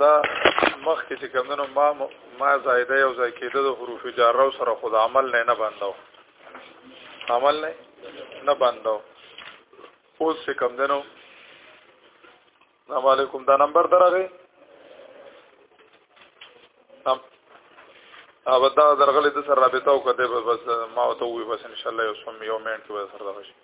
دا مخ کې چې کمندونو ما ما زائده یو ځای کېده د حروف جاره سره خود عمل نه نه بنداو عمل نه نه بنداو اوس چې کمندونو السلام علیکم دا نمبر درغه او دا درغلې د سره رابطه وکړه بس ما ته وې بس ان شاء الله یو سم یو منټ کې به سره راشي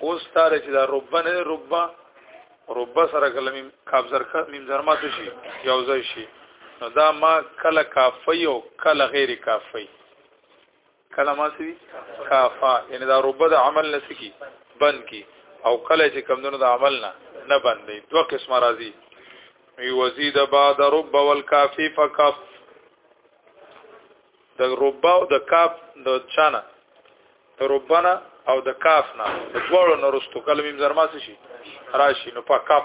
اوس تار چې دا ربا نه ربا ربا سره کلمې کاف زر میم زر ماته شي یو ځای شي نو دا ما کله کافی او کله غیر کافی کله ما سوي کافا یعنی دا رب د عمل نسکی بند کی او کله چې کمونو د عمل نه نه بندې دوه قسم راځي وی وزید بعد رب والکافی فکف د رب او د کاف د چانه د ربنا او د کاف نه د دوړو نورستو کلمې زرماسي شي راشي نو په کاف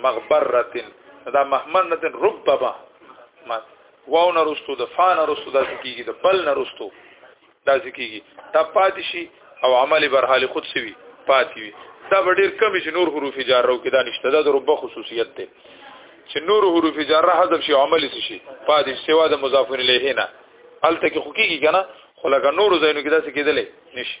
مغبرتن دا مهمنتن ربما ما واو نه رستو د فا نه رستو دا کیږي د بل نه رستو دا کیږي تا پاتې شي او عمل برحال خود سوي پاتې وي دا ډیر کم چې نور حروف جارو کې دا نشته دا د رب خصوصیت ده چې نور حروف جاره حذف شي عمل شي پاتې سوا د مضاف الیه نه الته کې خو کیږي کنه خو لکه نور زینو کې دا څه کېدلې نشي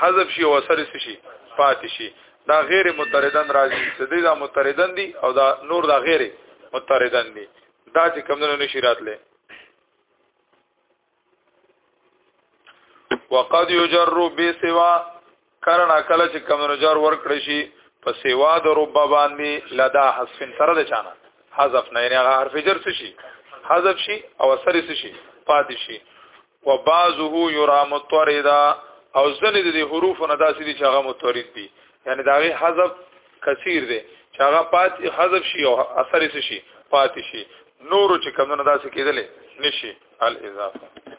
حذف شي او اثر شي پاتې شي دا غیر متردن راځي چې دې دا متردن دي او دا نور دا غیر متردن دي دا چې کمونه نشي راتله وقد یجر بسوا کرنا کله چې کمونه جر ور کړی شي په سوا د رب باندې لدا حذف سره د چانه حذف نه یعنی هغه حرف جر شي حذف شي او اثر شي پاتې شي وبعضه يرى متوردا او ځنې د حروف نه داسې دي چې هغه متورد دي یعنی دا غي حذف کثیر دی چې هغه پات حذف شي او اثر یې شي پات شي نور چې کمونه داسې کېدلې نشي الاضافه